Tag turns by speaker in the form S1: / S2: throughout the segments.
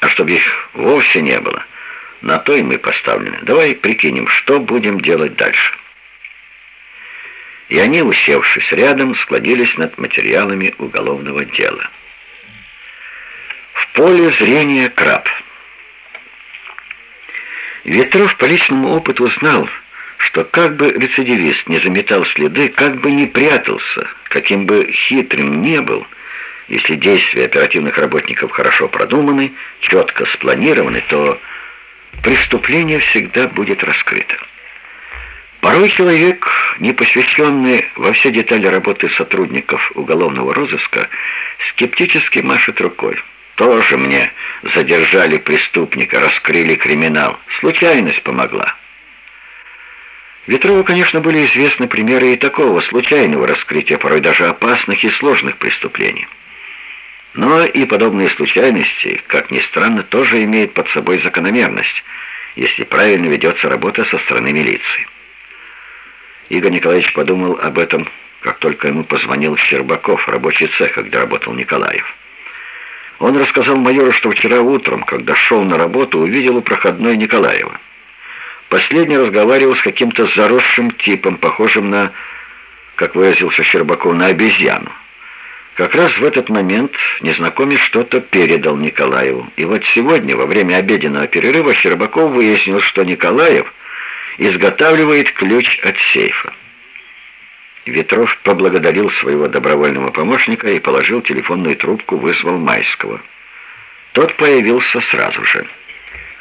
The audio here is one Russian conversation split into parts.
S1: А чтобы их вовсе не было, на то и мы поставлены. Давай прикинем, что будем делать дальше. И они, усевшись рядом, склонились над материалами уголовного дела. В поле зрения краб. Ветров по личному опыту знал, что как бы рецидивист не заметал следы, как бы не прятался, каким бы хитрым не был, если действия оперативных работников хорошо продуманы, четко спланированы, то преступление всегда будет раскрыто. Порой человек, не посвященный во все детали работы сотрудников уголовного розыска, скептически машет рукой. Тоже мне задержали преступника, раскрыли криминал. Случайность помогла. Ветрову, конечно, были известны примеры и такого случайного раскрытия, порой даже опасных и сложных преступлений. Но и подобные случайности, как ни странно, тоже имеют под собой закономерность, если правильно ведется работа со стороны милиции. Игорь Николаевич подумал об этом, как только ему позвонил Щербаков, рабочий цеха, где работал Николаев. Он рассказал майору, что вчера утром, когда шел на работу, увидел у проходной Николаева. Последний разговаривал с каким-то заросшим типом, похожим на, как выразился Щербаков, на обезьяну. Как раз в этот момент незнакомец что-то передал Николаеву. И вот сегодня, во время обеденного перерыва, Щербаков выяснил, что Николаев изготавливает ключ от сейфа. Ветров поблагодарил своего добровольного помощника и положил телефонную трубку, вызвал Майского. Тот появился сразу же.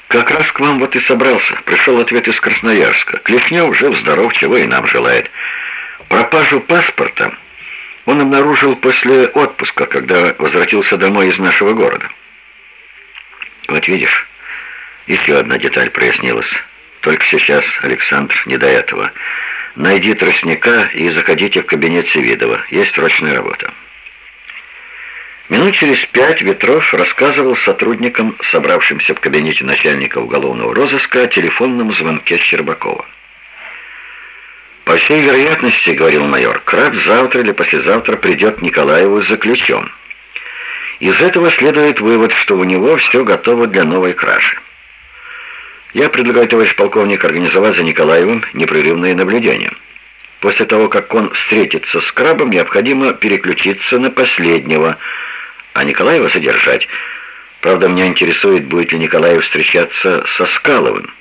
S1: «Как раз к вам вот и собрался. Пришел ответ из Красноярска. Клешнев жив-здоров, чего и нам желает. Пропажу паспорта он обнаружил после отпуска, когда возвратился домой из нашего города. Вот видишь, еще одна деталь прояснилась. Только сейчас, Александр, не до этого. Найди тростника и заходите в кабинет Севидова. Есть срочная работа». Минут через пять Ветров рассказывал сотрудникам, собравшимся в кабинете начальника уголовного розыска, о телефонном звонке Щербакова. «По всей вероятности, — говорил майор, — Краб завтра или послезавтра придет Николаеву за ключом. Из этого следует вывод, что у него все готово для новой кражи. Я предлагаю, товарищ полковник, организовать за Николаевым непрерывное наблюдение. После того, как он встретится с Крабом, необходимо переключиться на последнего — а Николаева содержать. Правда, меня интересует, будет ли Николаев встречаться со Скаловым.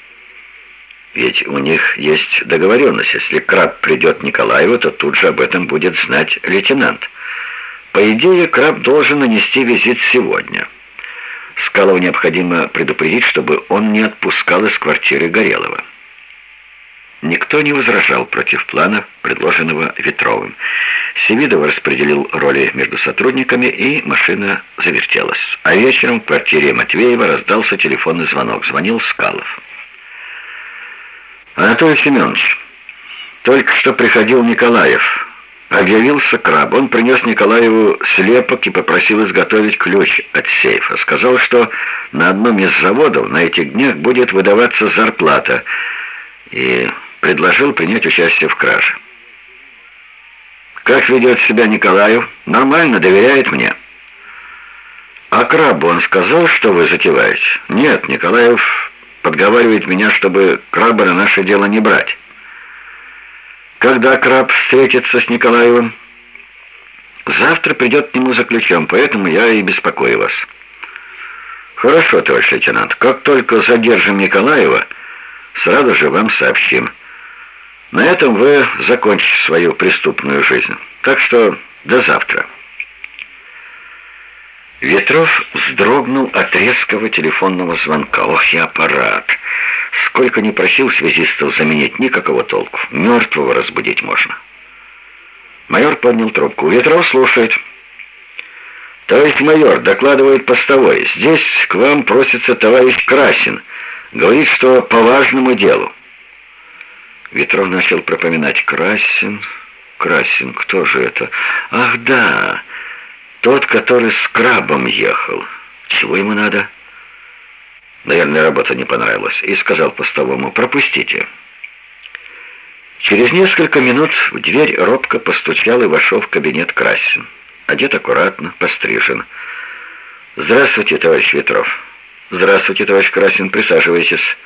S1: Ведь у них есть договоренность. Если Краб придет Николаеву, то тут же об этом будет знать лейтенант. По идее, Краб должен нанести визит сегодня. Скалову необходимо предупредить, чтобы он не отпускал из квартиры Горелого. Никто не возражал против плана, предложенного Ветровым. Севидов распределил роли между сотрудниками, и машина завертелась. А вечером в квартире Матвеева раздался телефонный звонок. Звонил Скалов. «Анатолий Семенович, только что приходил Николаев. Объявился краб. Он принес Николаеву слепок и попросил изготовить ключ от сейфа. Сказал, что на одном из заводов на этих днях будет выдаваться зарплата. И предложил принять участие в краже. «Как ведет себя Николаев? Нормально, доверяет мне». «А крабу он сказал, что вы затеваете?» «Нет, Николаев подговаривает меня, чтобы краба на наше дело не брать». «Когда краб встретится с Николаевым?» «Завтра придет к нему за ключом, поэтому я и беспокою вас». «Хорошо, товарищ лейтенант. Как только задержим Николаева, сразу же вам сообщим». На этом вы закончите свою преступную жизнь. Так что до завтра. Ветров вздрогнул от резкого телефонного звонка. Ох, и аппарат! Сколько не просил связистов заменить, никакого толку. Мертвого разбудить можно. Майор поднял трубку. Ветров слушает. «Товарищ майор, докладывает постовой. Здесь к вам просится товарищ Красин. Говорит, что по важному делу». Ветров начал пропоминать Красин. Красин, кто же это? Ах, да, тот, который с крабом ехал. Чего ему надо? Наверное, работа не понравилась. И сказал постовому, пропустите. Через несколько минут в дверь робко постучал и вошел в кабинет Красин. Одет аккуратно, пострижен. «Здравствуйте, товарищ Ветров. «Здравствуйте, товарищ Красин, присаживайтесь».